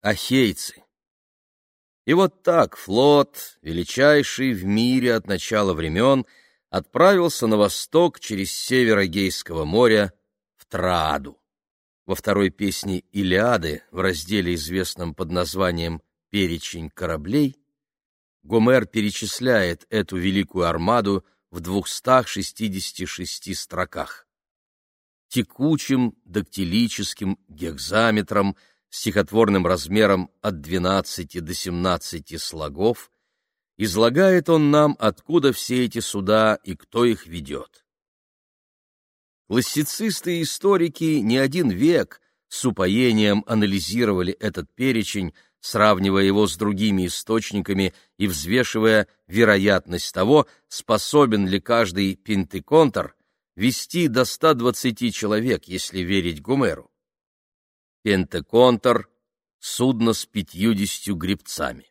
Ахейцы. И вот так флот, величайший в мире от начала времен, отправился на восток через север Эгейского моря в Трааду. Во второй песне «Илиады» в разделе, известном под названием «Перечень кораблей», Гомер перечисляет эту великую армаду в 266 строках. Текучим дактилическим гекзаметром, стихотворным размером от 12 до 17 слогов, излагает он нам, откуда все эти суда и кто их ведет. Классицисты и историки не один век с упоением анализировали этот перечень, сравнивая его с другими источниками и взвешивая вероятность того, способен ли каждый пентеконтр вести до 120 человек, если верить Гумеру. Пентеконтр — судно с пятьюдесятью гребцами.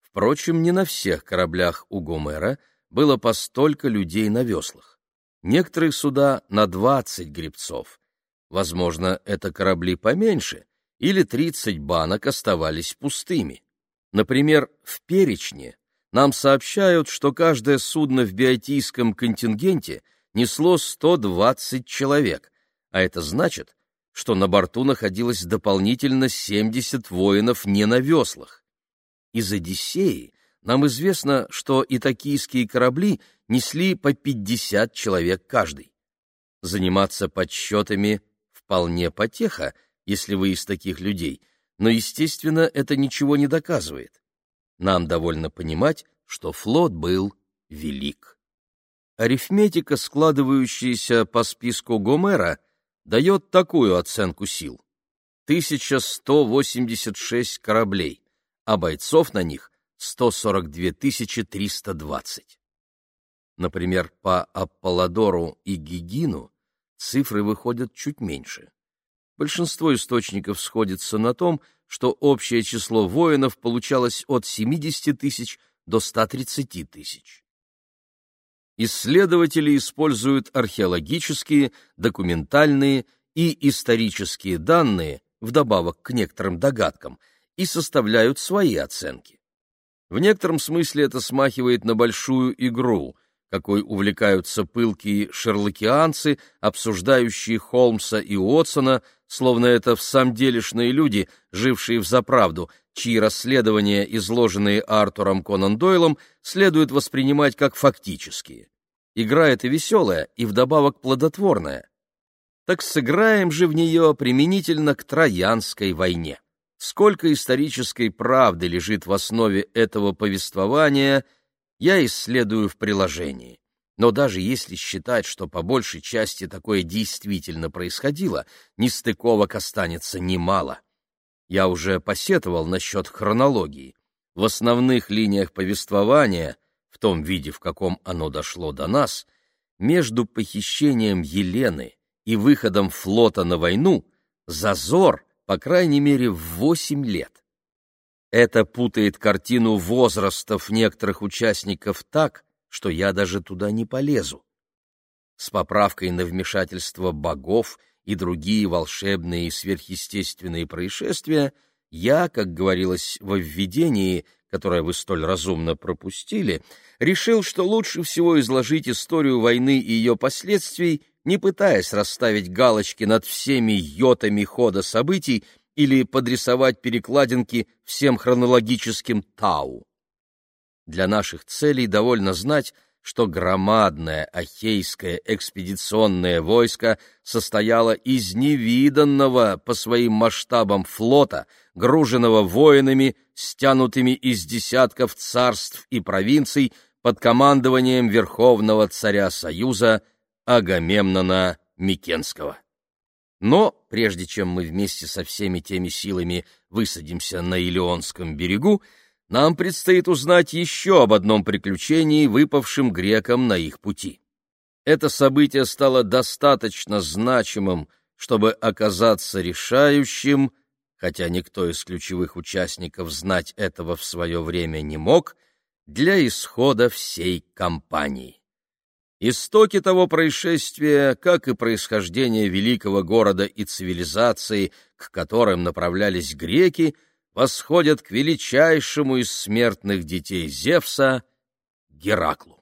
Впрочем, не на всех кораблях у Гомера было по столько людей на веслах. Некоторые суда на двадцать гребцов. Возможно, это корабли поменьше, или тридцать банок оставались пустыми. Например, в перечне нам сообщают, что каждое судно в биотийском контингенте несло 120 человек, а это значит, что на борту находилось дополнительно 70 воинов не на веслах. Из Одиссеи нам известно, что и токийские корабли несли по 50 человек каждый. Заниматься подсчетами вполне потеха, если вы из таких людей, но, естественно, это ничего не доказывает. Нам довольно понимать, что флот был велик. Арифметика, складывающаяся по списку Гомера, дает такую оценку сил. 1186 кораблей, а бойцов на них 142 320. Например, по Аполлодору и Гигину цифры выходят чуть меньше. Большинство источников сходится на том, что общее число воинов получалось от 70 тысяч до 130 тысяч. Исследователи используют археологические, документальные и исторические данные, вдобавок к некоторым догадкам, и составляют свои оценки. В некотором смысле это смахивает на большую игру, какой увлекаются пылкие шерлокианцы, обсуждающие Холмса и Уотсона, словно это в самом делешные люди, жившие в заправду, чьи расследования, изложенные Артуром Конан Дойлом, следует воспринимать как фактические. Игра эта веселая и вдобавок плодотворная. Так сыграем же в нее применительно к Троянской войне. Сколько исторической правды лежит в основе этого повествования, я исследую в приложении. Но даже если считать, что по большей части такое действительно происходило, нестыковок останется немало. Я уже посетовал насчет хронологии. В основных линиях повествования, в том виде, в каком оно дошло до нас, между похищением Елены и выходом флота на войну зазор по крайней мере, в восемь лет. Это путает картину возрастов некоторых участников так, что я даже туда не полезу. С поправкой на вмешательство богов и другие волшебные и сверхъестественные происшествия я, как говорилось во введении, которое вы столь разумно пропустили, решил, что лучше всего изложить историю войны и ее последствий не пытаясь расставить галочки над всеми йотами хода событий или подрисовать перекладинки всем хронологическим тау. Для наших целей довольно знать, что громадное ахейское экспедиционное войско состояло из невиданного по своим масштабам флота, груженного воинами, стянутыми из десятков царств и провинций под командованием Верховного Царя Союза Агамемнона Микенского. Но прежде чем мы вместе со всеми теми силами высадимся на Илионском берегу, нам предстоит узнать еще об одном приключении, выпавшем грекам на их пути. Это событие стало достаточно значимым, чтобы оказаться решающим, хотя никто из ключевых участников знать этого в свое время не мог, для исхода всей кампании. Истоки того происшествия, как и происхождение великого города и цивилизации, к которым направлялись греки, восходят к величайшему из смертных детей Зевса Гераклу.